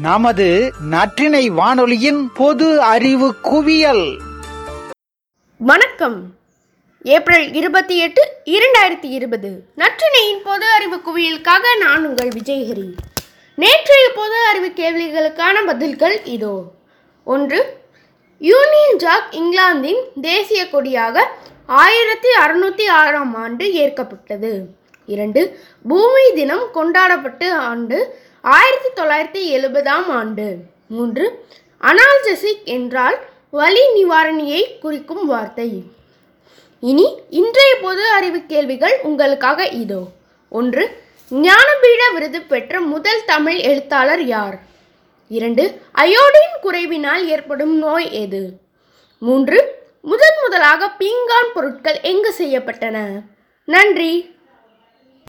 நமது நற்றினை வானொலியின் பொது அறிவு குவியல். வணக்கம். ஏப்ரல் இருபத்தி எட்டு இரண்டாயிரத்தி இருபது. நற்றினையின் பொது அறிவு குவியலுக்காக நான் உங்கள் விஜயகிரி. நேற்றைய பொது அறிவு கேள்விகளுக்கான பதில்கள் இதோ. ஒன்று யூனியன் ஜாக் இங்கிலாந்தின் தேசிய கொடியாக ஆயிரத்தி அறுநூத்தி ஆறாம் ஆண்டு ஏற்கப்பட்டது. இரண்டு பூமி தினம் கொண்டாடப்பட்ட ஆண்டு ஆயிரத்தி தொள்ளாயிரத்தி எழுபதாம் ஆண்டு. மூன்று அனால்ஜெசிக் என்றால் வலி நிவாரணியை குறிக்கும் வார்த்தை. இனி இன்றைய பொது அறிவு கேள்விகள் உங்களுக்காக இதோ. ஒன்று ஞானபீட விருது பெற்ற முதல் தமிழ் எழுத்தாளர் யார்? இரண்டு அயோடின் குறைவினால் ஏற்படும் நோய் எது? மூன்று முதன் முதலாக பீங்கான் பொருட்கள் எங்கு செய்யப்பட்டன? நன்றி.